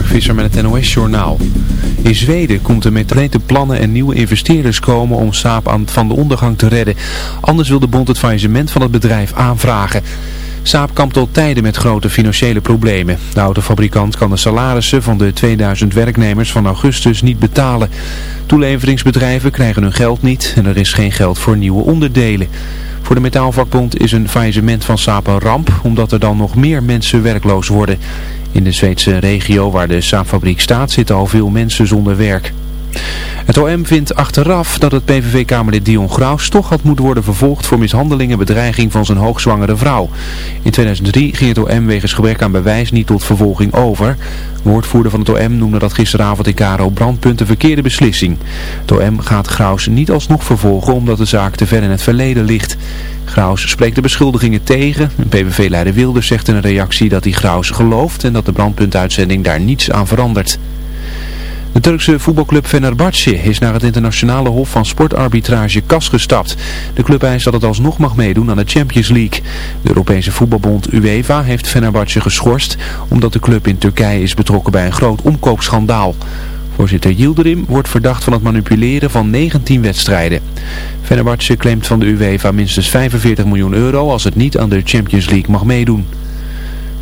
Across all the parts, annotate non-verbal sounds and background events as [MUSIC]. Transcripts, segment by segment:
Mark Visser met het NOS-journaal. In Zweden komt er met plannen en nieuwe investeerders komen om Saab aan van de ondergang te redden. Anders wil de bond het faillissement van het bedrijf aanvragen. Saab kampt al tijden met grote financiële problemen. De autofabrikant kan de salarissen van de 2000 werknemers van augustus niet betalen. Toeleveringsbedrijven krijgen hun geld niet en er is geen geld voor nieuwe onderdelen. Voor de metaalvakbond is een faillissement van Saab een ramp, omdat er dan nog meer mensen werkloos worden. In de Zweedse regio waar de Saabfabriek staat zitten al veel mensen zonder werk. Het OM vindt achteraf dat het PVV-kamerlid Dion Graus toch had moeten worden vervolgd voor mishandeling en bedreiging van zijn hoogzwangere vrouw. In 2003 ging het OM wegens gebrek aan bewijs niet tot vervolging over. woordvoerder van het OM noemde dat gisteravond in Karo brandpunt een verkeerde beslissing. Het OM gaat Graus niet alsnog vervolgen omdat de zaak te ver in het verleden ligt. Graus spreekt de beschuldigingen tegen. PVV-leider Wilders zegt in een reactie dat hij Graus gelooft en dat de brandpuntuitzending daar niets aan verandert. De Turkse voetbalclub Fenerbahce is naar het internationale hof van sportarbitrage KAS gestapt. De club eist dat het alsnog mag meedoen aan de Champions League. De Europese voetbalbond UEFA heeft Fenerbahce geschorst omdat de club in Turkije is betrokken bij een groot omkoopschandaal. Voorzitter Yildirim wordt verdacht van het manipuleren van 19 wedstrijden. Fenerbahce claimt van de UEFA minstens 45 miljoen euro als het niet aan de Champions League mag meedoen.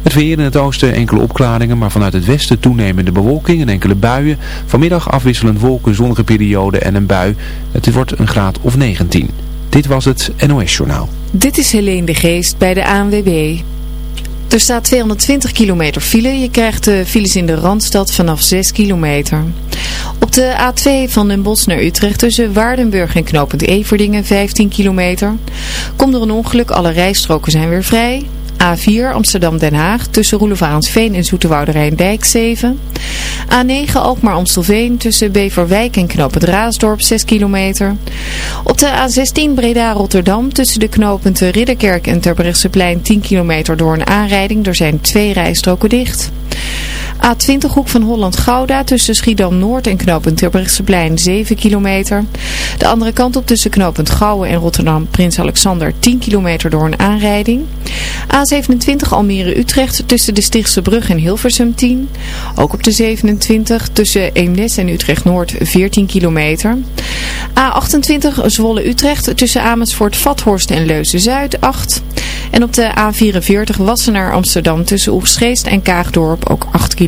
Het weer in het oosten enkele opklaringen, maar vanuit het westen toenemende bewolking en enkele buien. Vanmiddag afwisselend wolken, zonnige periode en een bui. Het wordt een graad of 19. Dit was het NOS Journaal. Dit is Helene de Geest bij de ANWB. Er staat 220 kilometer file. Je krijgt de files in de Randstad vanaf 6 kilometer. Op de A2 van Den Bosch naar Utrecht tussen Waardenburg en Knopend Everdingen 15 kilometer. Komt er een ongeluk, alle rijstroken zijn weer vrij. A4 Amsterdam-Den Haag tussen Roelevaansveen en Zoeterwoude Rijndijk 7. A9 Alkmaar-Amstelveen tussen Beverwijk en Knopend Raasdorp 6 kilometer. Op de A16 Breda-Rotterdam tussen de knooppunten Ridderkerk en Terbrechtseplein 10 kilometer door een aanrijding. Er zijn twee rijstroken dicht. A20 hoek van Holland-Gouda tussen Schiedam-Noord en knooppunt Terbrechtseplein 7 kilometer. De andere kant op tussen knooppunt Gouwen en Rotterdam-Prins Alexander 10 kilometer door een aanrijding. A27 Almere-Utrecht tussen de Stichtse Brug en Hilversum 10. Ook op de 27 tussen Eemnes en Utrecht-Noord 14 kilometer. A28 Zwolle-Utrecht tussen Amersfoort-Vathorst en Leuzen-Zuid 8. En op de A44 Wassenaar-Amsterdam tussen Oegstgeest en Kaagdorp ook 8 kilometer.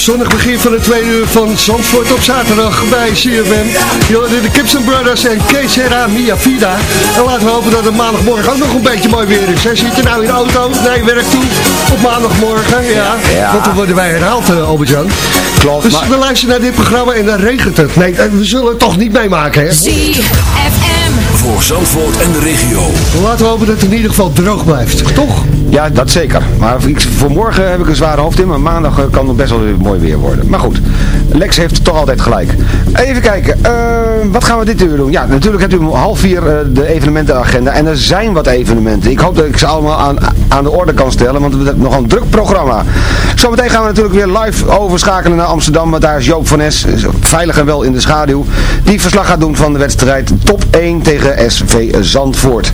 Zonnig begin van de tweede uur van Zandvoort op zaterdag bij CFM. de Gibson Brothers en Keesera Mia Vida. En laten we hopen dat het maandagmorgen ook nog een beetje mooi weer is. Hè? Zit je nou in de auto Nee, werk toe op maandagmorgen? Ja, want dan worden wij herhaald, uh, Albert-Jan. Klopt. Dus we luisteren naar dit programma en dan regent het. Nee, eh, we zullen het toch niet meemaken, hè? CFM. Voor Zandvoort en de regio. Laten we hopen dat het in ieder geval droog blijft, toch? Ja, dat zeker. Maar voor morgen heb ik een zware hoofd in, maar maandag eh, kan het best wel weer mooi weer worden. Maar goed, Lex heeft toch altijd gelijk. Even kijken, uh, wat gaan we dit uur doen? Ja, natuurlijk hebt u om half vier uh, de evenementenagenda. En er zijn wat evenementen. Ik hoop dat ik ze allemaal aan, aan de orde kan stellen, want we hebben nog een druk programma. Zometeen gaan we natuurlijk weer live overschakelen naar Amsterdam, want daar is Joop van Es, veilig en wel in de schaduw, die verslag gaat doen van de wedstrijd top 1 tegen SV Zandvoort.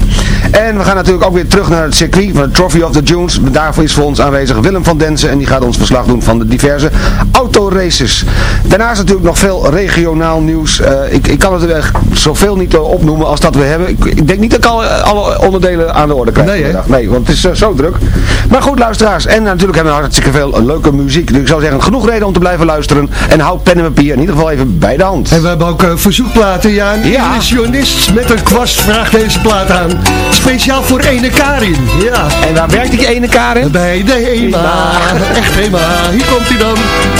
En we gaan natuurlijk ook weer terug naar het circuit van de Trophy of the Dunes. Daarvoor is voor ons aanwezig Willem van Densen en die gaat ons verslag doen van de diverse autoraces. Daarnaast natuurlijk nog veel regionaal nieuws. Uh, ik, ik kan het er zoveel niet opnoemen als dat we hebben. Ik, ik denk niet dat ik alle, alle, onderdelen aan de orde krijg. Nee, nee want het is uh, zo druk. Maar goed, luisteraars. En natuurlijk hebben we hartstikke veel leuke muziek. Dus ik zou zeggen, genoeg reden om te blijven luisteren. En houd pen en papier in ieder geval even bij de hand. En we hebben ook uh, verzoekplaten. Ja, een ja. illusionist met een kwast vraagt deze plaat aan. Speciaal voor ene Karin. Ja. En waar werkt die ene Karin? Bij de HEMA. Echt HEMA. Hier komt hij dan.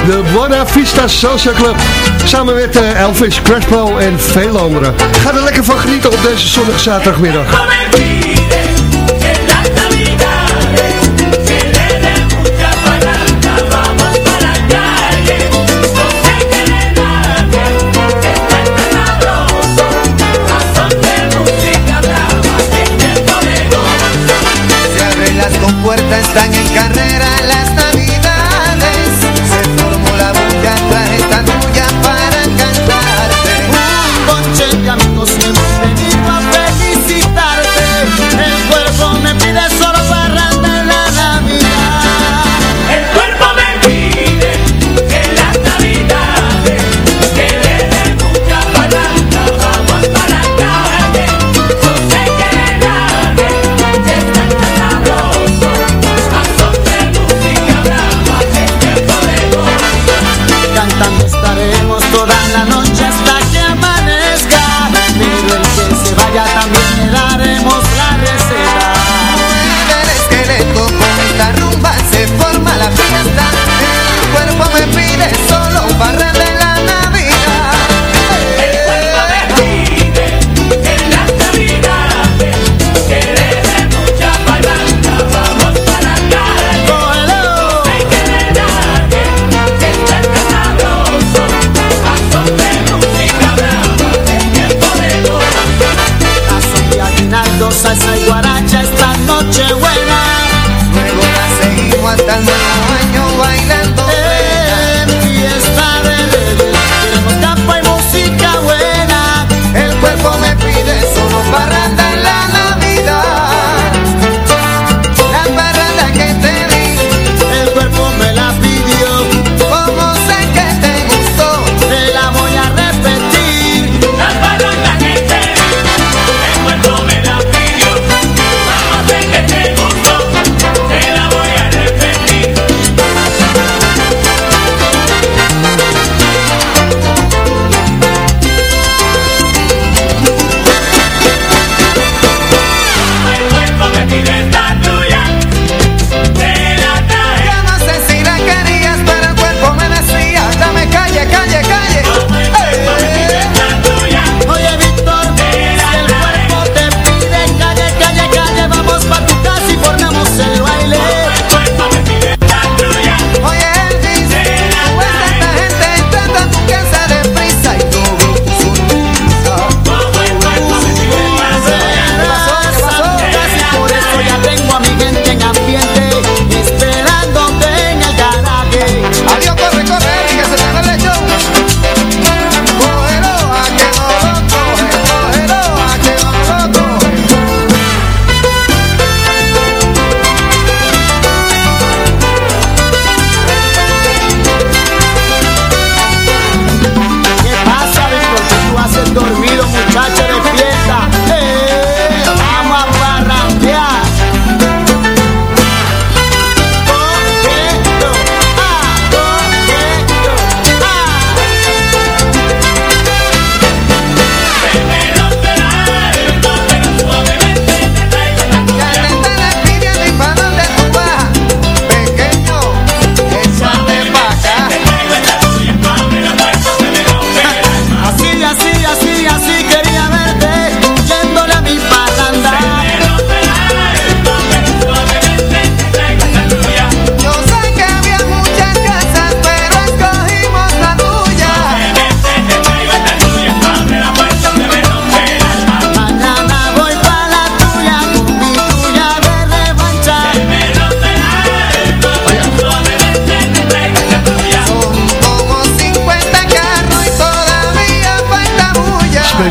De Buena Vista Social Club. Samen met uh, Elvis Crespo en veel anderen. Ga er lekker van genieten op deze zonnige zaterdagmiddag.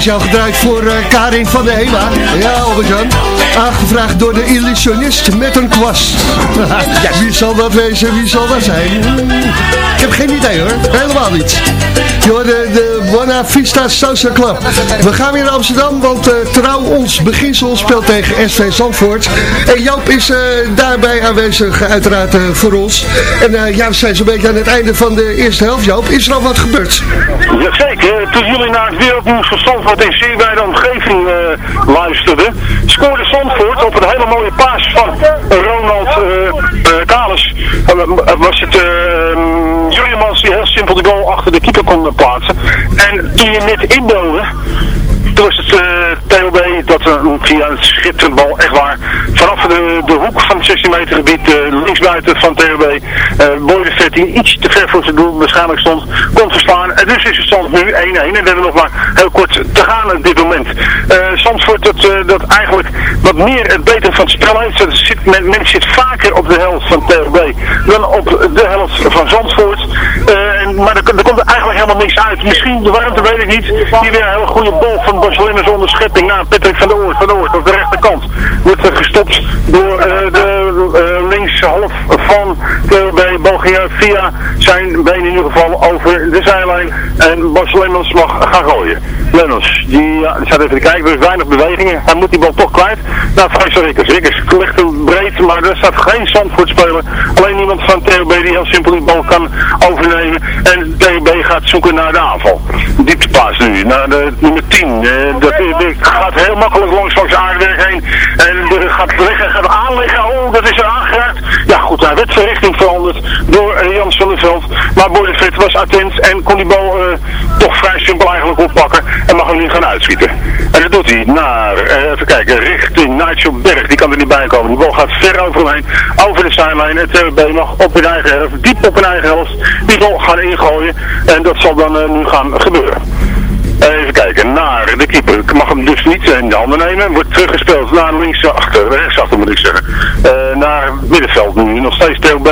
Speciaal gedraaid voor eh, Karin van der Hema. Ja, Albert-Jan. Aangevraagd door de illusionist met een kwast. [LAUGHS] ja, wie zal dat wezen? Wie zal dat zijn? Ik heb geen idee hoor. Helemaal niet. De, de Buena Vista Social Club. We gaan weer naar Amsterdam, want eh, Trouw ons beginsel speelt tegen SV Zandvoort. En Joop is eh, daarbij aanwezig, uiteraard eh, voor ons. En ja, we zijn zo'n beetje aan het einde van de eerste helft, Joop. Is er al wat gebeurd? Jazeker, toen jullie naar het wereldnieuws van Zandvoort in zeer bij de omgeving luisterden, scoorde Zandvoort op een hele mooie paas van Ronald Kalis. Was het eh Juliemans die heel simpel de goal achter de keeper kon eh, plaatsen. En toen je net indoorde, toen was het eh TLB dat eh, via een schitterende bal, echt waar, vanaf de, de hoek van het 16 meter gebied, eh, linksbuiten van TLB, eh Boy de Vet, die iets te ver voor zijn doel waarschijnlijk stond, kon verslaan. En dus is het stand nu 1-1 en we hebben nog maar heel kort te gaan op dit moment. Eh Zandvoort dat, eh, dat eigenlijk wat meer het beter van het spel heeft. Dat zit, men, men zit vaker op de helft van TLB dan op de helft van Zandvoort. Eh, maar er, komt er eigenlijk helemaal niks uit. Misschien de warmte weet ik niet. Die weer een hele goede bal van Barcelona zonder schepping naar Patrick van der Oort. Van der Oort op de rechterkant. Wordt er gestopt door eh, de uh, linkshalf van. Bal ging uit via zijn been in ieder geval over de zijlijn. En Barcelona mag gaan gooien. Lennons, die, ja, staat even te kijken. Er is weinig bewegingen. Hij moet die bal toch kwijt. Nou, Faisal Rikkers. Rikkers ligt hem maar er staat geen Zandvoort speler. Alleen iemand van TLB die heel simpel die bal kan overnemen. En TLB gaat zoeken naar de aanval. Dieptepaas nu, naar de nummer 10. Eh, dat gaat heel makkelijk langs langs Aardenberg heen. En gaat liggen, gaat aanleggen. Oh, dat is aangeraakt. Ja goed, hij werd zijn richting veranderd door eh, Jans van der. Maar Boylevet was attent en kon die bal eh, toch vrij simpel eigenlijk oppakken. En mag hem nu gaan uitschieten. En dat doet hij naar, eh, even kijken, richting Nigel Berg. Die kan er niet bij komen. Die bal gaat ver over hem heen. Over de zijlijn. Het TWB mag op hun eigen helft, diep op hun eigen helft, die bal gaan ingooien. En dat zal dan eh, nu gaan gebeuren. Even kijken, naar de keeper. Ik mag hem dus niet in de handen nemen. Wordt teruggespeeld naar linksachter, rechtsachter moet ik zeggen. Eh, naar middenveld nu. Nog steeds TLB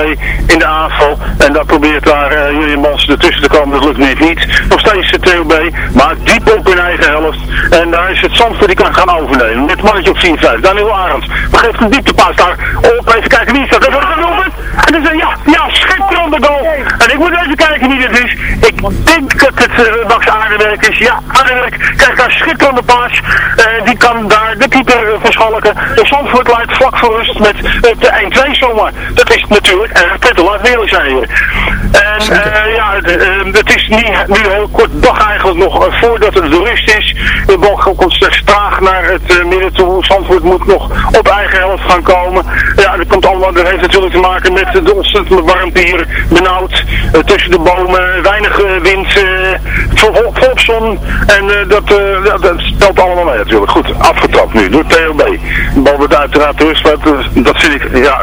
in de aanval. En dan probeert daar uh, Julian Mans ertussen te komen. Dat lukt net niet. Nog steeds het TLB, maar diep op hun eigen helft. En daar is het Zandvoort die kan gaan overnemen. Met mannetje op 4-5. Daniel Arends. Maar geeft een dieptepaas daar op. Even kijken wie is dat. Dat wordt een. En dan zeg ja, ja, schitterende goal. En ik moet even kijken wie dit is. Ik denk dat het uh, Max Aardenwerk is. Ja, Aardenwerk krijgt daar schitterende paas. Uh, die kan daar de keeper uh, verschalken. De Zandvoort leidt vlak voor rust met de 1-2 zomaar. Dat is natuurlijk erg prettig, laat eerlijk zijn hier. En ja, het, het is nu, nu heel kort dag eigenlijk nog voordat het de rust is. De bal komt straks traag naar het midden toe. Zandvoort moet nog op eigen helft gaan komen. Ja, dat komt allemaal, dat heeft natuurlijk te maken met de ontzettende warmte hier. Benauwd, tussen de bomen, weinig wind, volop vol zon. En dat, dat, dat allemaal mee natuurlijk. Goed, afgetrapt nu door TLB. De bal wordt uiteraard rust, dat vind ik ja,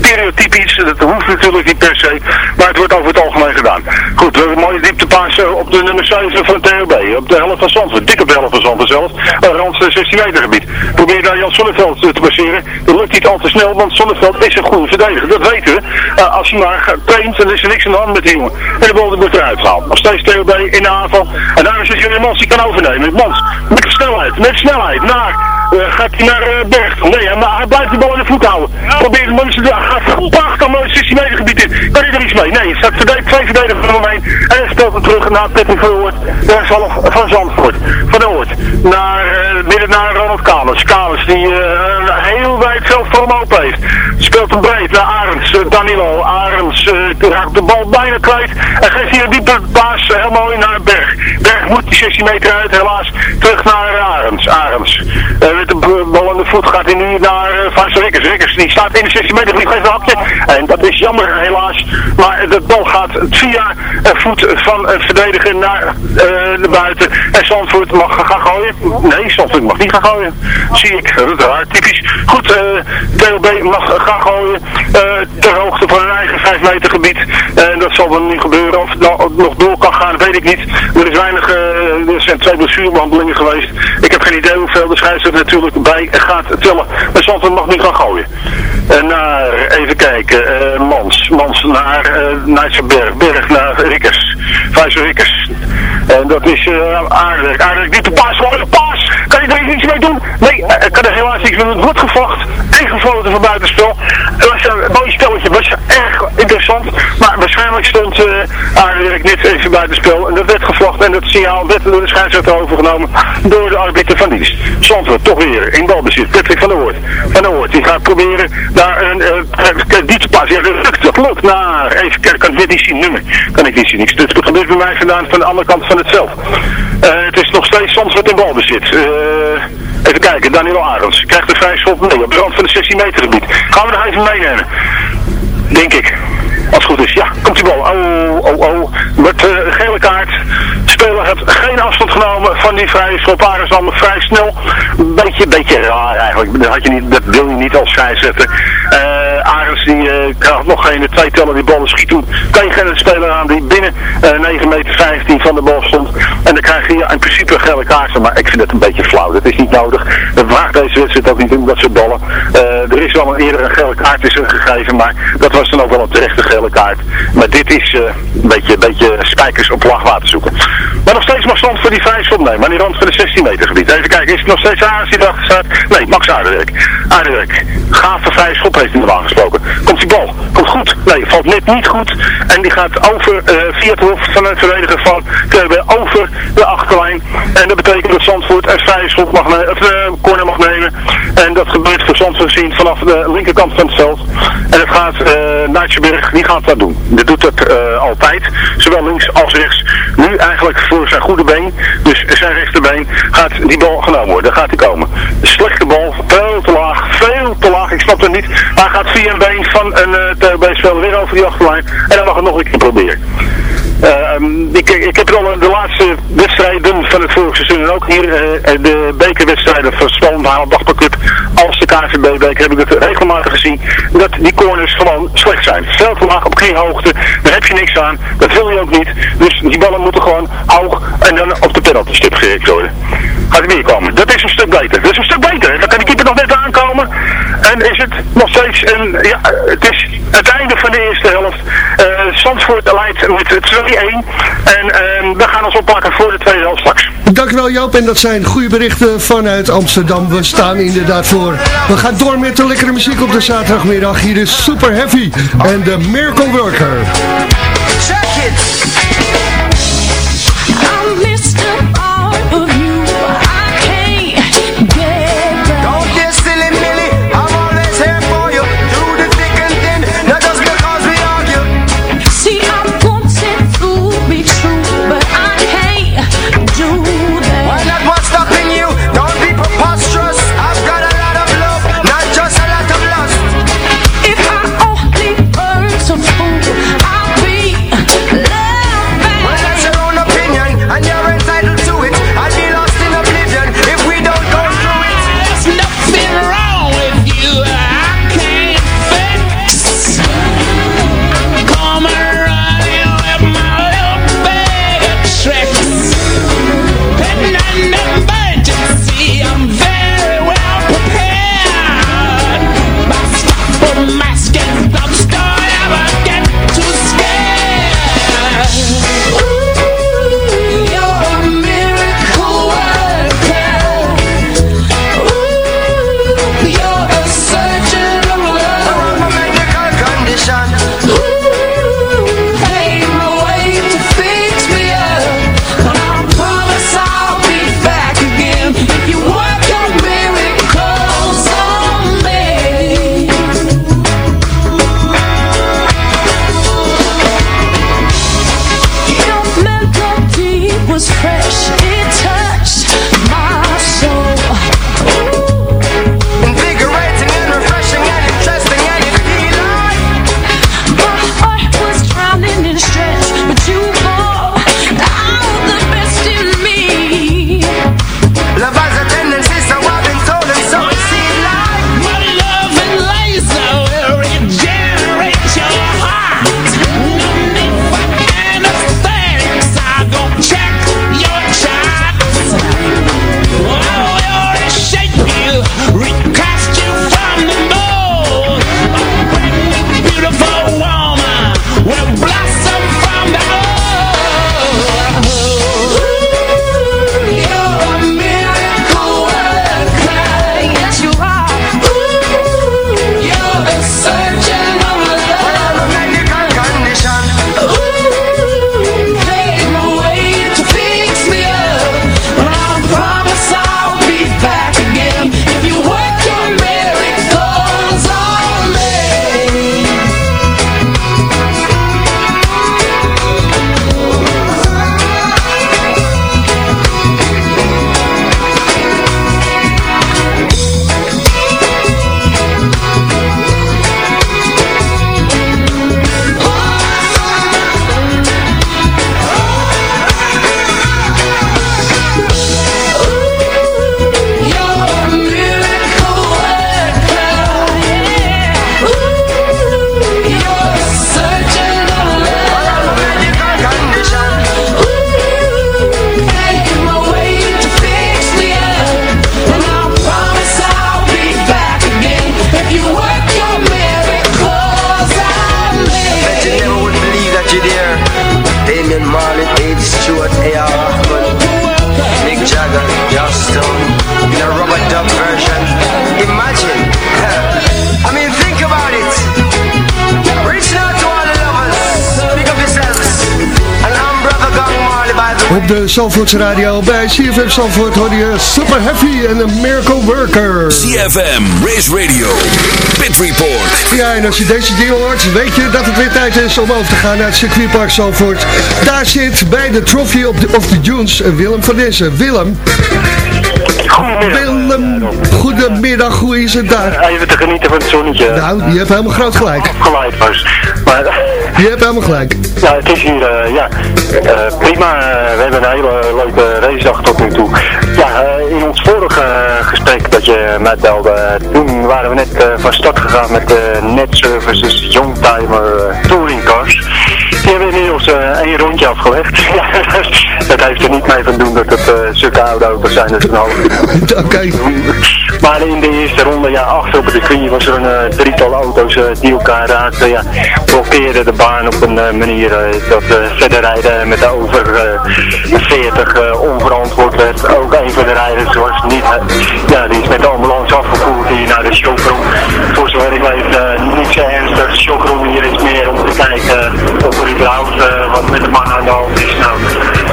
stereotypisch. Dat hoeft natuurlijk niet per se, maar het wordt over het algemeen gedaan. Goed, we hebben een mooie dieptepaas op de nummer 7 van TLB. Op de helft van Zandvoort, dik op de helft van Zandvoort zelf. Rond 16 meter gebied. Probeer daar Jan Sonneveld te passeren. Dat lukt niet al te snel, want Sonneveld is een goede verdediger. Dat weten we. als hij maar traint, dan is er niks aan de hand met die jongen. En de bal wordt eruit gehaald. Nog steeds TLB in de aanval. En daar is het Jullie Mans die kan overnemen. Mans, met snelheid, met snelheid, naar... Uh, gaat hij naar uh, Berg. Nee, maar hij blijft de bal in de voet houden. Probeert de mensen, gaat prachtig mooi 16 meter gebied in. Kan hij er iets mee? Nee, er staat twee verdedigers van heen. En hij speelt hem terug naar Patrick van. Rechtshalf van Zandvoort. Van Oort. naar, eh, midden naar Ronald Kalens. Kalens die eh, heel wijd hem open heeft. Speelt hem breed naar Arends, eh, Danilo. Arends eh, raakt de bal bijna kwijt. En geeft hier een diepe paas heel mooi naar Berg. Berg moet die 16 meter uit, helaas. Terug naar Arends. Arends. Eh, met de voet gaat hij nu naar uh, Van Rikkers. Die staat in de 16 meter, die geeft een hapje. En dat is jammer helaas. Maar de bal gaat via voet van een verdediger naar eh, de buiten. En Zandvoort mag gaan gooien. Nee, Zandvoort mag niet gaan gooien. Zie ik. Raar, typisch. Goed, eh TLB mag gaan gooien. eh, ter hoogte van hun eigen 5 meter gebied. En dat zal dan nu gebeuren. Of het nog door kan gaan, weet ik niet. Er is weinig, eh, er zijn twee blessurebehandelingen geweest. Ik heb geen idee hoeveel de scheidsrechter natuurlijk bij gaat tellen. Maar Zandvoort mag nu gaan gooien. En naar, even kijken, eh, Mans. Mans naar uh, Nijtsenberg. Berg naar Rikkers. Vijs Rikkers. En dat is uh, aardig. Aardig. Diepe paas. Mooie paas. Kan je er iets mee doen? Nee, ik kan er helaas niks mee doen. Het wordt gevlacht. En gefloten voor buitenspel. Het was een mooi spelletje. Was erg interessant. Maar waarschijnlijk stond uh, net even buitenspel. En dat werd gevlacht. En dat signaal werd door de scheidsrechter overgenomen. Door de arbiter van dienst. Zandvoort toch weer in balbezit. Patrick van der Hoort. Van der Hoort. Die gaat proberen daar een uh, diepte paas. Ja, dat lukt. Dat. Naar. Even kijken. Kan ik dit niet zien. Nummer. Kan ik niet zien. Niks. Het gebeurt bij mij vandaan van de andere kant van het het is nog steeds Zandvoort in balbezit. Uh, even kijken. Daniel Arends. Krijgt de vrij schot mee. Op de rand van de 16 meter gebied. Gaan we nog even meenemen. Denk ik. Als het goed is. Ja, komt die bal. Oh, oh, oh. Met uh, gele kaart. Heeft geen afstand genomen van die vrije schop. Dan vrij snel. Een beetje, beetje raar eigenlijk. Dat, had je niet, wil je niet als scheidsrechter. Uh, Arends die uh, krijgt nog geen twee tellen die ballen schiet. Kan je geen speler aan die binnen uh, 9 meter 15 van de bal stond. En dan krijg je in principe een gele kaart. Maar ik vind het een beetje flauw. Dat is niet nodig. Dat vraagt deze wedstrijd ook niet om dat soort ballen. er is wel een eerder een gele kaart is er gegeven. Maar dat was dan ook wel een terechte gele kaart. Maar dit is uh, een beetje, beetje spijkers op laag water zoeken. Nog steeds mag stand voor die vrije schop nemen. Aan die rand van de 16 meter gebied. Even kijken, is het nog steeds Aards die erachter staat? Nee, Max Aardewerk. Aardewerk. Gave vrije schop heeft hij normaal gesproken. Komt die bal? Komt goed? Nee, valt net niet goed. En die gaat over uh, via het hoofd van het verdediger van over de achterlijn. En dat betekent dat Zandvoort een vrije schop mag nemen, of uh, corner mag nemen. En dat gebeurt Zandvoort gezien vanaf de linkerkant van het veld. En het gaat uh, die gaat dat doen. Die doet dat uh, altijd, zowel links als rechts. Nu eigenlijk voor zijn goede been, dus zijn rechterbeen, gaat die bal genomen worden. Daar gaat hij komen. Slechte bal, veel te laag, veel te laag. Ik snap het niet. Hij gaat via een been van een uh, weer over die achterlijn. En dan mag het nog een keer proberen. Uh, ik, ik heb al de laatste wedstrijden van het vorige seizoen en ook hier uh, de bekerwedstrijden van Spannend Haaldagpa Cup als de KVB-beker heb ik het regelmatig gezien dat die corners gewoon slecht zijn. Veel te laag op hoogte, daar heb je niks aan, dat wil je ook niet. Dus die ballen moeten gewoon hoog en dan op de penalty stip gericht worden. Gaat er weer komen. Dat is een stuk beter. Dat is een stuk beter. Dan kan die keeper nog net aankomen. En is het nog steeds een, ja, het is het einde van de eerste helft. Uh, Zandvoort leidt met 2-1. En uh, we gaan ons oppakken voor de tweede helft straks. Dankjewel Joop. En dat zijn goede berichten vanuit Amsterdam. We staan inderdaad voor. We gaan door met de lekkere muziek op de zaterdagmiddag. Hier is Super Heavy en de Miracle Worker. Zandvoorts Radio bij CFM Zandvoort hoor je Super Heavy en een Miracle Worker. CFM, Race Radio, Pit Report. Ja, en als je deze deal hoort, weet je dat het weer tijd is om over te gaan naar het circuitpark Zandvoort. Daar zit bij de Trophy of the, of the Dunes Willem van Dessen. Willem. Willem, goedemiddag, hoe is het daar? Even te genieten van het zonnetje. Nou, je hebt helemaal groot gelijk. Afgeleid was. Maar Je hebt helemaal gelijk. ja, het is hier, eh, ja, eh, prima. Eh, we hebben een hele leuke racedag tot nu toe. Ja, in ons vorige gesprek dat je mij belde, toen waren we net van start gegaan met de Net Services Youngtimer Touring Cars. Die hebben inmiddels eh, één rondje afgelegd. [LAUGHS] Ja, dat heeft er niet mee van doen dat het zulke oude auto's zijn, half [LAUGHS] Oké. maar in de eerste ronde, ja, achter op het circuit was er een eh, drietal auto's die elkaar raakten. Ja, blokkeerden de baan op een manier dat verder rijden met de over eh, 40 eh, onverantwoord werd. Ook een van de rijders was niet, ja, die is met de ambulance afgevoerd hier naar de showroom. Voor zover ik weet, niet zo ernstig. De showroom hier is meer om te kijken of er überhaupt eh, wat met de man aan de hand is. Nou,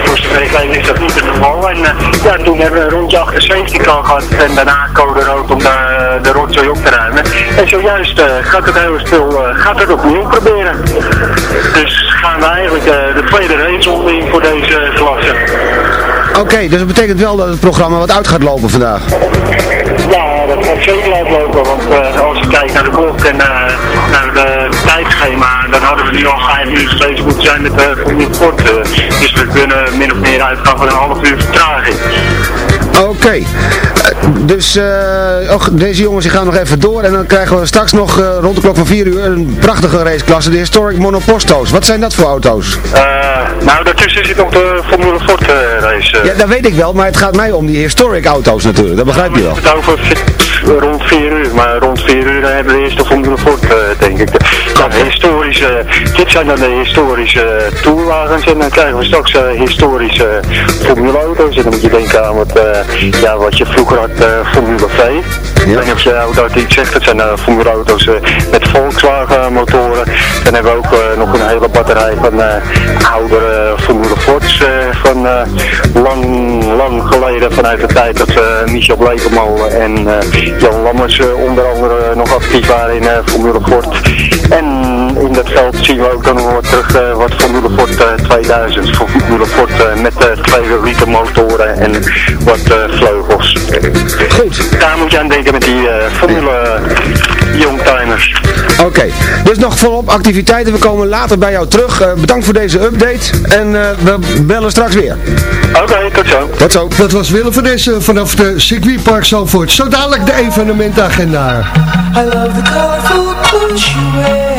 voor zover ik weet is dat niet het geval. En eh, ja, toen hebben we een rondje 78 al gehad en daarna code rood om de, de rotzooi op te ruimen. En zojuist eh, gaat het hele spul eh, gaat het opnieuw proberen. Dus gaan we eigenlijk eh, de tweede raceronde in voor deze klasse. Oké, dus dat betekent wel dat het programma wat uit gaat lopen vandaag. Ja, dat gaat zeker uitlopen, want eh, als je kijkt naar de klok en eh, naar de tijdschema, dan hadden we nu al vijf minuten bezig moeten zijn met de Sport. eh. dus we kunnen min of meer uitgaan van een half uur vertraging. Oké, Eh, dus eh, och, deze jongens die gaan nog even door en dan krijgen we straks nog eh, rond de klok van 4 uur een prachtige raceklasse, de Historic Monoposto's. Wat zijn dat voor auto's? Nou, daartussen zit nog de Formule Ford race. Ja, dat weet ik wel, maar het gaat mij om die historic auto's natuurlijk, dat begrijp je wel. Het over rond 4 uur, maar rond 4 uur hebben we eerst de Formule Ford, denk ik. De, ja, de historische, dit zijn dan de historische tourwagens en dan krijgen we straks historische Formule auto's. En dan moet je denken aan wat, ja, wat je vroeger had, eh, Formule V. Ik weet niet of je auto dat iets zegt, dat zijn uh, Formule auto's eh, met Volkswagen motoren. Dan hebben we ook eh, nog een hele batterij van eh, oudere Formule Fords eh, van eh, lang, lang geleden vanuit de tijd dat eh, Michel Blekemolen en eh, Jan Lammers eh, onder andere nog actief waren in eh, Formule Ford. En in dat veld zien we ook dan nog wat terug eh, wat Formule Ford eh, 2000, Formule Ford eh, met eh, twee liter motoren en wat eh, vleugels. Goed. Daar moet je aan denken met die eh, Formule Youngtimers. Oké, dus nog volop activiteiten, we komen later bij jou terug. Eh, bedankt voor deze update en eh, we bellen straks weer. Oké, tot zo. Tot zo. Dat was Willem van Dessen vanaf de circuitpark Zandvoort. Zo dadelijk de evenementagenda. I love the colorful clothes you wear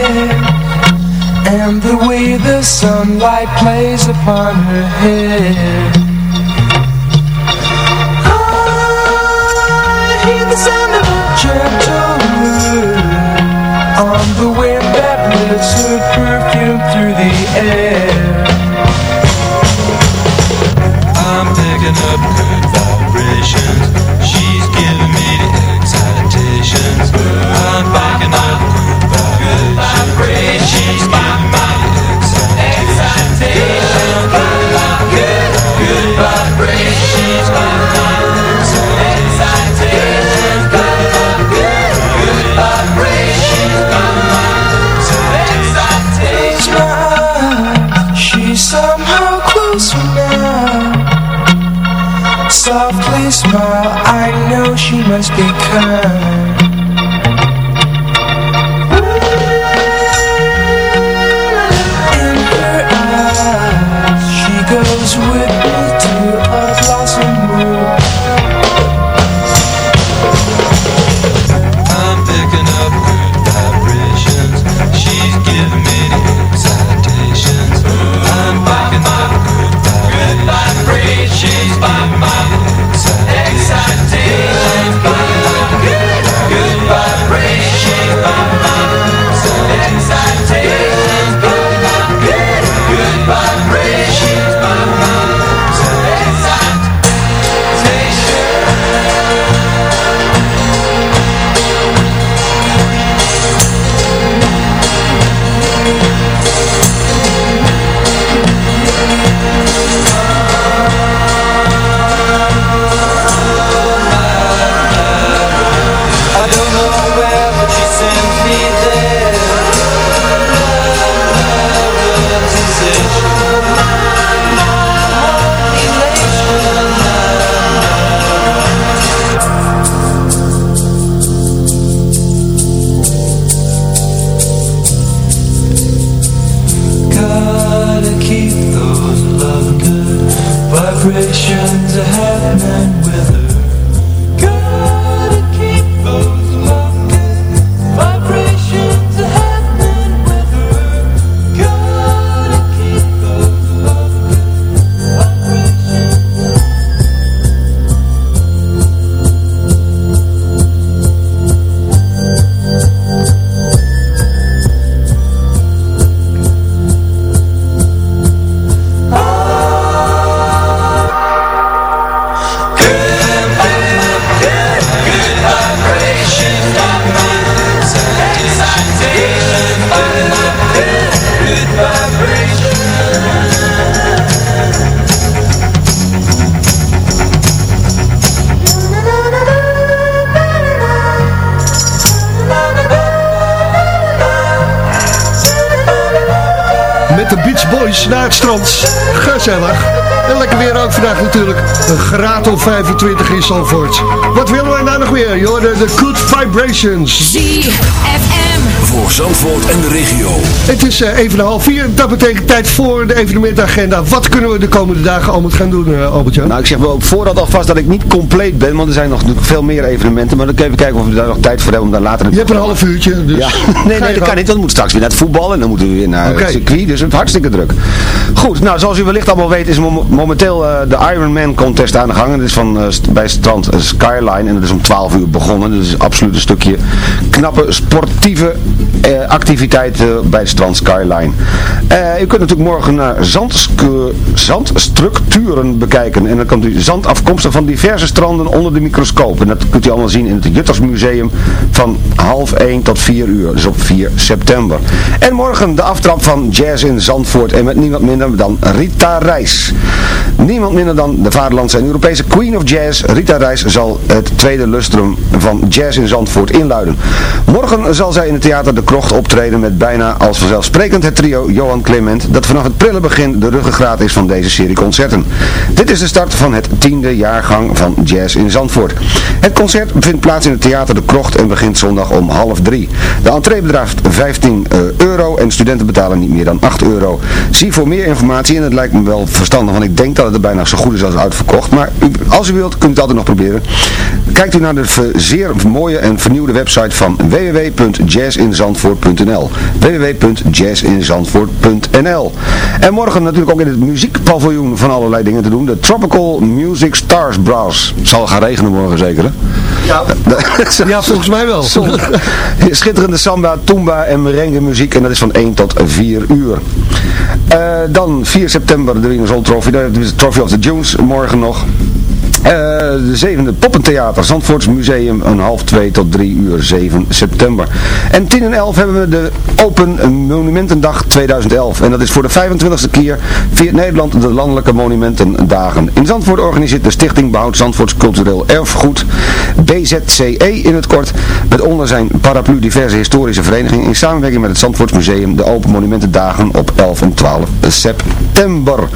And the way the sunlight plays upon her hair. I hear the sound of a gentle On the wind that lifts her perfume through the air. I'm picking up She's my mind. Gezellig. En lekker weer ook vandaag natuurlijk. Een graad of 25 in Zandvoort. Wat willen wij nou nog meer? Joh, de, de Good Vibrations. ZFM. Voor Zandvoort en de regio. Het is eh, even een half vier. Dat betekent tijd voor de evenementagenda. Wat kunnen we de komende dagen allemaal gaan doen, uh, Albert-Jan? Nou, ik zeg wel op voorhand alvast dat ik niet compleet ben, want er zijn nog veel meer evenementen. Maar dan kun je even kijken of we daar nog tijd voor hebben om daar later... Je hebt een half uurtje, dus... Ja. [LAUGHS] Nee, nee, dat kan niet, want we moeten straks weer naar het voetbal en dan moeten we weer naar het circuit. Dus het is hartstikke druk. Goed, nou, zoals u wellicht allemaal weet is mom- momenteel eh, de Ironman contest aan de gang. Dat is van, eh, bij strand Skyline en dat is om 12 uur begonnen. Dus absoluut een stukje knappe sportieve eh, activiteit bij het strand Skyline. U kunt natuurlijk morgen naar zandstructuren bekijken. En dan kunt u zand afkomstig van diverse stranden onder de microscoop. En dat kunt u allemaal zien in het Juttersmuseum van half 1 tot 4 uur. Dus op 4 september. En morgen de aftrap van Jazz in Zandvoort. En met niemand minder dan Rita Reis. Niemand minder dan de vaderlandse en Europese Queen of Jazz. Rita Reis zal het tweede lustrum van Jazz in Zandvoort inluiden. Morgen zal zij in het Theater De Krocht optreden met bijna als vanzelfsprekend het trio Johan Clement. Dat vanaf het prille begin de ruggengraat is van deze serie concerten. Dit is de start van het tiende jaargang van Jazz in Zandvoort. Het concert vindt plaats in het Theater De Krocht en begint zondag om half drie. De entree bedraagt 15 eh, euro en studenten betalen niet meer dan 8 euro. Zie voor meer informatie, en het lijkt me wel verstandig, want ik denk dat het er bijna zo goed is als uitverkocht. Maar als u wilt, kunt u het altijd nog proberen. Kijkt u naar de zeer mooie en vernieuwde website van www.jazzinzandvoort.nl www.jazzinzandvoort.nl En morgen natuurlijk ook in het muziekpaviljoen van allerlei dingen te doen. De Tropical Music Stars Brass. Het zal gaan regenen morgen zeker hè? Ja, [LAUGHS] ja volgens mij wel. Schitterende samba, tumba en merengue muziek en dat is van 1 tot 4 uur. Eh, dan 4 september de Winners Trophy, dat is de Trophy of the Dunes morgen nog. Eh, de zevende Poppentheater, Zandvoorts Museum, een half 2 tot 3 uur 7 september. En 10 en 11 hebben we de Open Monumentendag 2011. En dat is voor de 25e keer via Nederland de Landelijke Monumentendagen. In Zandvoort organiseert de Stichting Behoud Zandvoorts Cultureel Erfgoed, BZCE in het kort, met onder zijn paraplu diverse historische verenigingen in samenwerking met het Zandvoorts Museum de Open Monumentendagen op 11 en 12 september.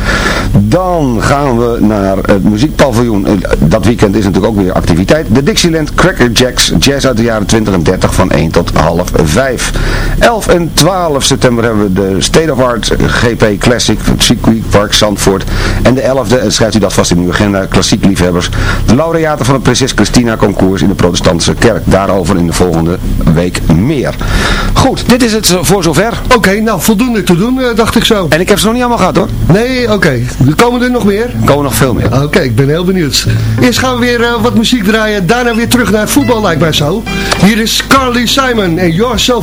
Dan gaan we naar het muziekpaviljoen. Eh, Dat weekend is natuurlijk ook weer activiteit. De Dixieland Cracker Jacks, jazz uit de jaren 20 en 30 van 1 tot half 5. 11 en 12 september hebben we de State of Art GP Classic van Circuit Park Zandvoort. En de 11e, en schrijft u dat vast in uw agenda, klassiek liefhebbers. De laureaten van het Prinses Christina concours in de protestantse kerk. Daarover in de volgende week meer. Goed, dit is het zo- voor zover. Oké, nou voldoende te doen, eh, dacht ik zo. En ik heb ze nog niet allemaal gehad hoor. Nee, oké. Er komen er nog meer? Er komen nog veel meer. Oké, ik ben heel benieuwd. Eerst gaan we weer eh, wat muziek draaien, daarna weer terug naar het voetbal lijkt mij zo. Hier is Carly Simon en You're So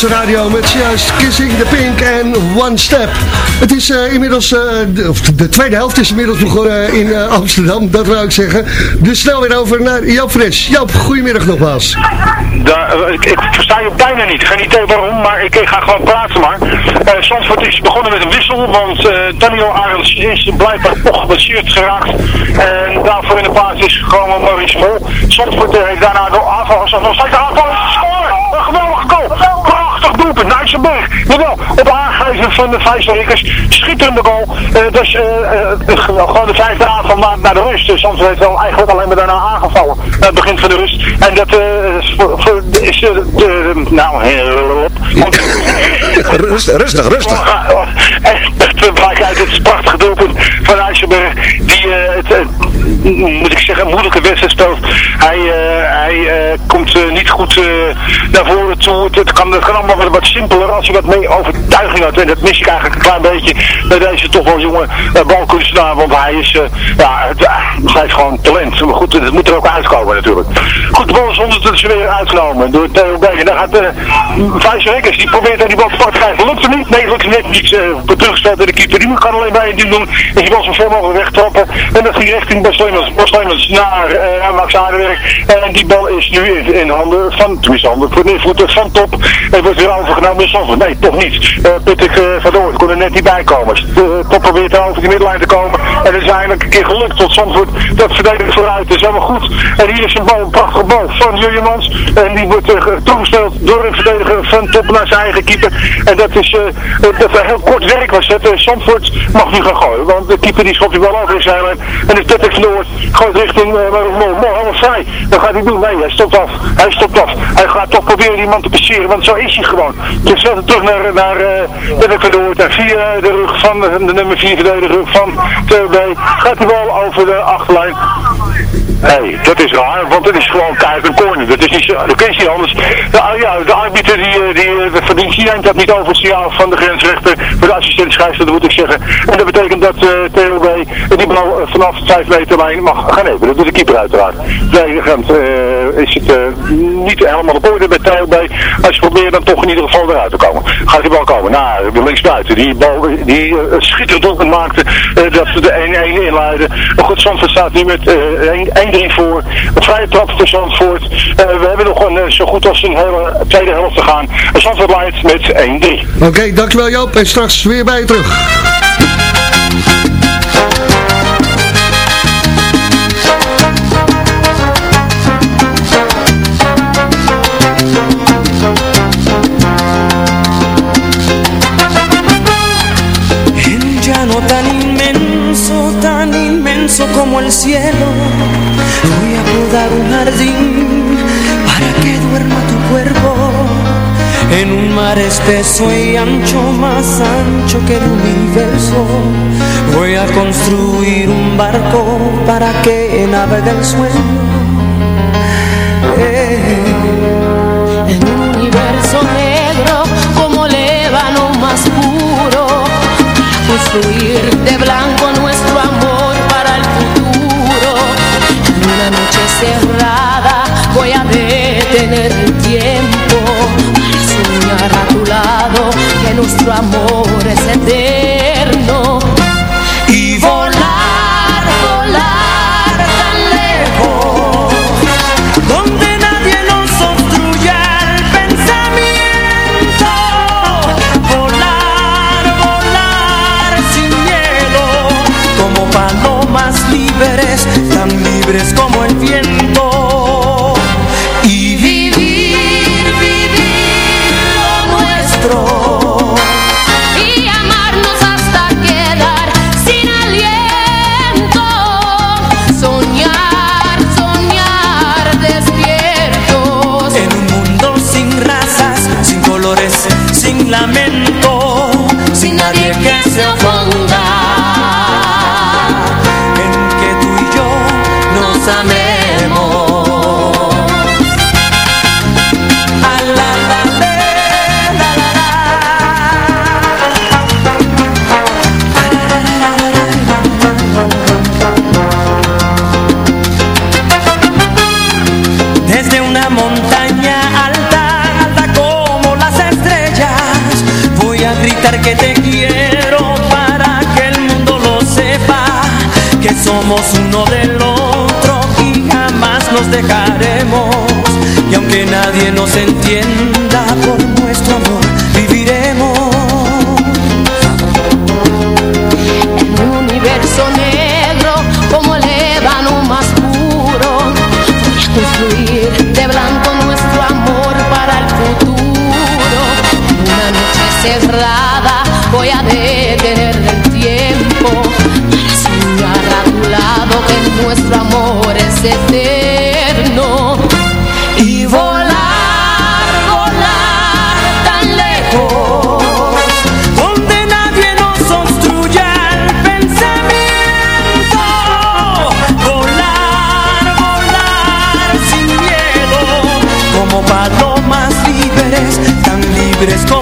Radio met juist Kissing the Pink en One Step. Het is eh, inmiddels, eh, de, of de tweede helft is inmiddels begonnen eh, in Amsterdam, dat wil ik zeggen. Dus snel weer over naar Joop Fres. Joop, goedemiddag nogmaals. Daar, ik, ik versta je bijna niet. Ik ga niet waarom, maar ik, ik ga gewoon praten maar. Uh, is begonnen met een wissel, want Daniel Arends is blijkbaar toch geblesseerd geraakt. En daarvoor in de plaats is gekomen Maurice Mol. Zandvoort heeft daarna door aanval. Nog steeds de aanval doelpunt. Nijsselberg. Van de Vijsterikkers. Schitterende goal. Uh, dat is gewoon de vijfde aanval naar, naar de rust. Dus Zandvoort heeft wel eigenlijk alleen maar daarna aangevallen. Aan het begin van de rust. En dat is de, nou, [LAUGHS] rustig, rustig, rustig. Het blijkt uit het prachtige doelpunt van IJsselberg. Die, het, moet ik zeggen, een moeilijke wedstrijd speelt. Hij, hij komt niet goed naar voren toe. Het, kan, het kan allemaal wat, wat simpeler als hij wat meer overtuiging had. En dat mis ik eigenlijk een klein beetje bij deze toch wel jonge balkunstenaar. Want hij is, ja, het, hij heeft gewoon talent. Maar goed, het moet er ook uitkomen natuurlijk. Goed, de bal is ondertussen weer uitgenomen door Theo Bergen. Dan gaat Vijs Rekkers, die probeert aan die bal te pakken krijgen. Lukt hem niet? Nee, lukt hem net niet. Uh, teruggesteld door de keeper. Die kan alleen bij een doen. En die bal zo ver mogelijk wegtrappen. En dat ging richting Bas naar uh, Max Aardenwerk. En die bal is nu in, handen van, tenminste handen, voor de van Top. En wordt weer overgenomen door Zandvoort. Nee, toch niet. Uh, Pittig uh, van Doorn kon er net niet bij komen. Uh, Top probeert over die middenlijn te komen. En het is eindelijk een keer gelukt tot Zandvoort. Dat verdedigt vooruit. Dat is helemaal goed. En hier is een bal, een prachtige bal van Jurjemans. En die wordt uh, toegesteld door een verdediger van Top naar zijn eigen keeper. En dat is uh, dat heel kort werk was het. Zandvoort mag nu gaan gooien. Want de keeper die schopt die bal over in zijn lijn. En de van Noord gooit richting uh, Mol. Mol, helemaal vrij. Dat gaat hij doen. Nee, hij stopt af. Hij stopt af. Hij gaat toch proberen die man te passeren. Want zo is hij gewoon. Dus terug naar, naar En via de rug van de, de nummer 4 verdediger van TB gaat die bal over de achterlijn. Nee, dat is raar, want het is gewoon keihard een corner. Dat is niet dat is niet anders. De, ja, de arbiter die, die, die verdient, die neemt dat niet over het signaal van de grensrechter, voor de assistent scheidsrechter moet ik zeggen. En dat betekent dat uh, die bal vanaf de 5 meter lijn mag gaan nemen. Dat doet de keeper uiteraard. Verdedigend uh, is het niet helemaal op orde bij TLB. Als je probeert dan toch in ieder geval eruit te komen. Gaat die bal komen? Nou, de linksbuiten. Die bal die uh, schitterend doelpunt maakte uh, dat ze de 1-1 inleiden. Maar goed, Zandvoort staat nu met uh, 1-3 voor. Een vrije trap voor Zandvoort. We hebben nog een, zo goed als een hele tweede helft te gaan. Zandvoort leidt met 1-3. Oké, dankjewel Joop. En straks weer bij je terug. Cielo. Voy a podar un jardín para que duerma tu cuerpo en un mar espeso y ancho, más ancho que el universo. Voy a construir un barco para que navegue el sueño. Eh. En un universo negro como el más puro construir de blanco nuestro amor es eterno. Y volar, volar tan lejos, donde nadie nos obstruya el pensamiento. Volar, volar sin miedo, como palomas libres, tan libres como eterno y volar, volar tan lejos, donde nadie nos obstruya el pensamiento, volar, volar sin miedo, como palomas libres, tan libres como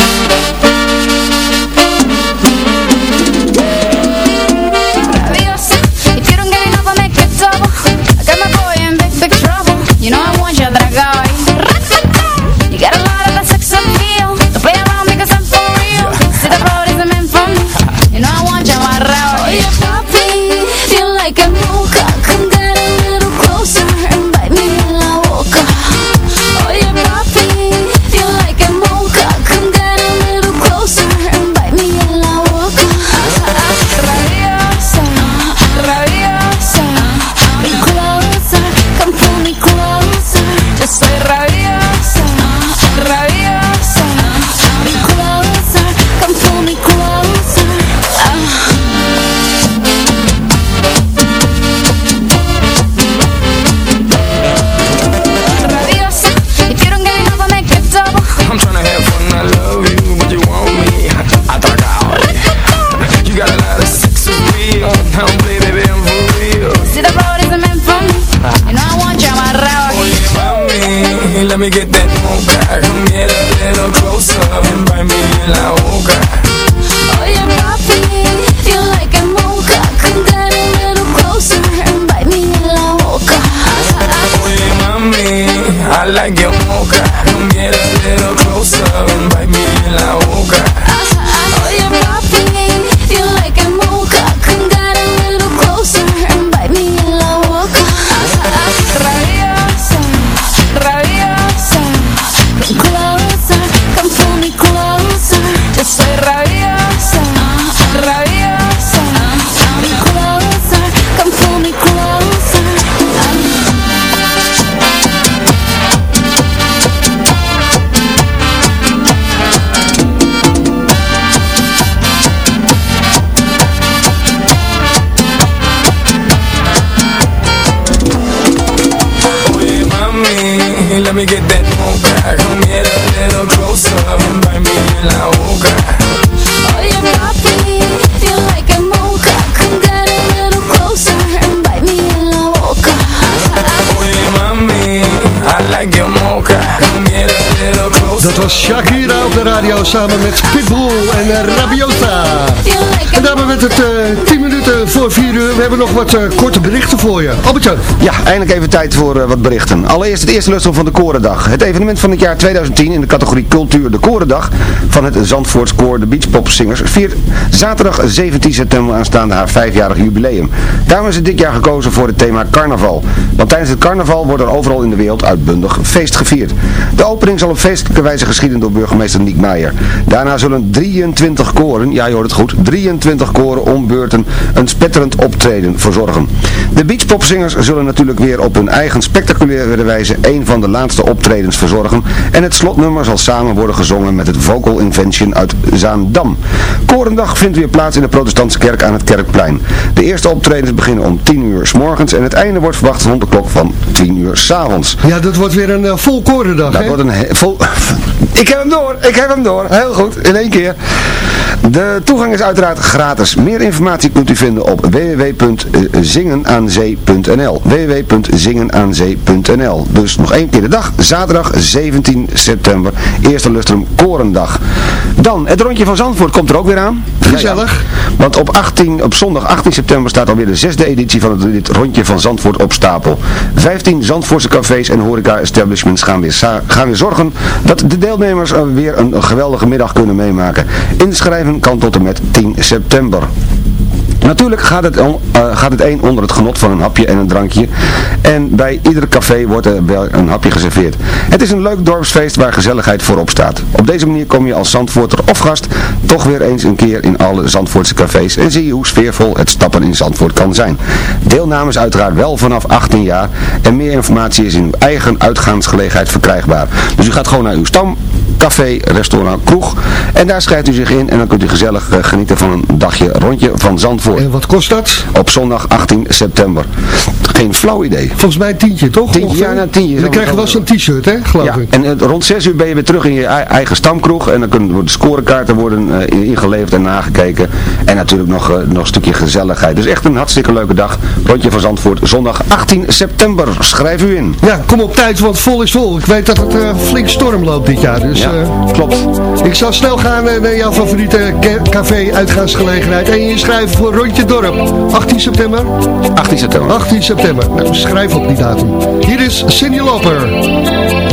me get that. Moon back Come get a little closer. And bite me in like, Shakira op de radio samen met Pitbull en eh, Rabiota. En daarmee werd het eh, uh, 10 minuten voor 4 uur. We hebben nog wat eh, korte berichten voor je. Albertje. Ja, eindelijk even tijd voor wat berichten. Allereerst het eerste lustrum van de Korendag. Het evenement van het jaar 2010 in de categorie Cultuur de Korendag van het Zandvoorts Koor de Beachpopzingers viert zaterdag 17 september aanstaande haar vijfjarig jubileum. Daarom is het dit jaar gekozen voor het thema carnaval. Want tijdens het carnaval wordt er overal in de wereld uitbundig feest gevierd. De opening zal op feestelijke wijze geschieden door burgemeester Niek Meijer. Daarna zullen 23 koren, ja je hoort het goed, 23 koren om beurten een spetterend optreden verzorgen. De beachpopzingers zullen natuurlijk weer op hun eigen spectaculaire wijze een van de laatste optredens verzorgen en het slotnummer zal samen worden gezongen met het Vocal Invention uit Zaandam. Korendag vindt weer plaats in de protestantse kerk aan het Kerkplein. De eerste optredens beginnen om 10 uur s morgens en het einde wordt verwacht rond de klok van 10 uur s avonds. Ja, dat wordt weer een uh, vol korendag, Dat hè? wordt een vol... [LAUGHS] Ik heb hem door, ik heb hem door. Heel goed, in één keer. De toegang is uiteraard gratis. Meer informatie kunt u vinden op www.zingenaanzee.nl www.zingenaanzee.nl Dus nog één keer de dag, zaterdag 17 september, eerste lustrum Korendag. Dan, het rondje van Zandvoort komt er ook weer aan. Gezellig. Want op, 18, op zondag 18 september staat alweer de zesde editie van het, dit rondje van Zandvoort op stapel. 15 Zandvoortse cafés en horeca-establishments gaan weer, gaan weer zorgen dat de deelnemers eh, weer een geweldige middag kunnen meemaken. Inschrijven kan tot en met 10 september. Natuurlijk gaat het, om- eh, gaat het een onder het genot van een hapje en een drankje. En bij ieder café wordt er wel een hapje geserveerd. Het is een leuk dorpsfeest waar gezelligheid voorop staat. Op deze manier kom je als Zandvoorter of gast toch weer eens een keer in alle Zandvoortse cafés. En zie je hoe sfeervol het stappen in Zandvoort kan zijn. Deelname is uiteraard wel vanaf 18 jaar. En meer informatie is in uw eigen uitgaansgelegenheid verkrijgbaar. Dus u gaat gewoon naar uw stam café, restaurant, kroeg. En daar schrijft u zich in en dan kunt u gezellig eh, genieten van een dagje rondje van Zandvoort. En wat kost dat? Op zondag 18 september. Geen flauw idee. Volgens mij een tientje, toch? Tientje, ja, nou, tientje. Dan krijg je wel zo'n t-shirt, hè? Geloof Ja, ik. en eh, rond 6 uur ben je weer terug in je ei- eigen stamkroeg. En dan kunnen de scorekaarten worden eh, ingeleverd en nagekeken. En natuurlijk nog, eh, nog een stukje gezelligheid. Dus echt een hartstikke leuke dag. Rondje van Zandvoort, zondag 18 september. Schrijf u in. Ja, kom op tijd, want vol is vol. Ik weet dat het eh, flink storm loopt dit jaar. Dus, Ja, klopt. Ik zal snel gaan naar jouw favoriete ca- café uitgaansgelegenheid. En je inschrijven voor Rondje Dorp. 18 september? 18 september. 18 september. Nou, schrijf op die datum. Hier is Cindy Loper.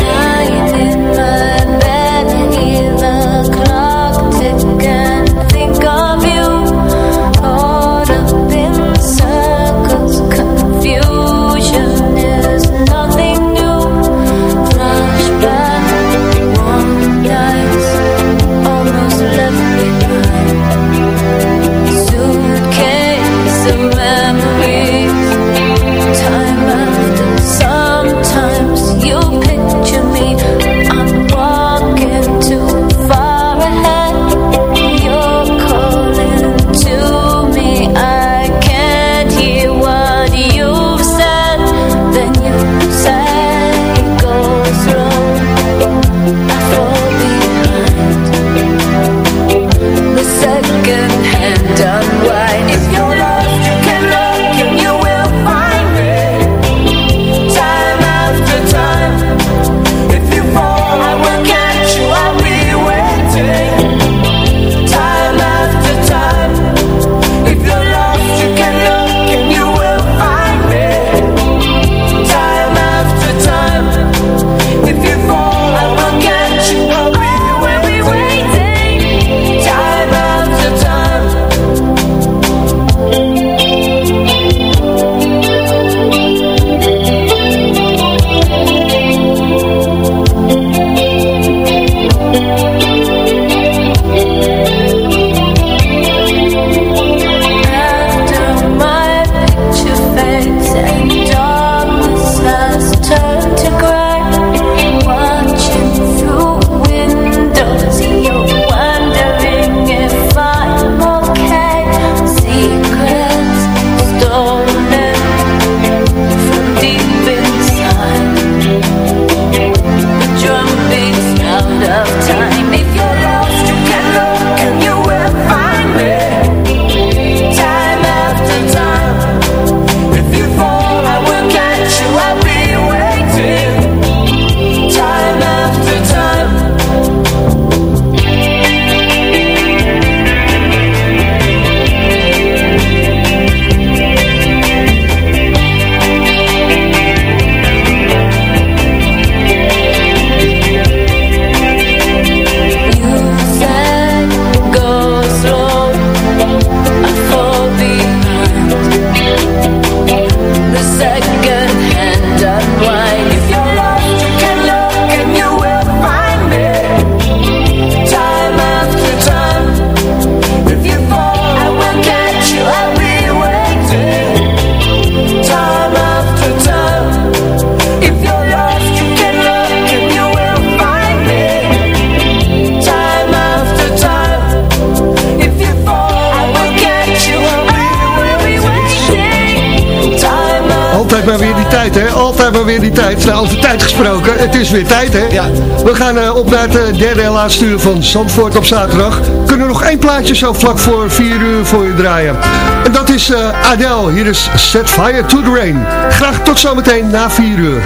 Weer die tijd. Nou, over tijd gesproken, het is weer tijd, hè? Ja. We gaan eh, op naar het derde en laatste uur van Zandvoort op zaterdag. Kunnen we nog één plaatje zo vlak voor vier uur voor je draaien. En dat is eh, Adele. Hier is Set Fire to the Rain. Graag tot zometeen na vier uur.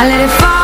I let it fall.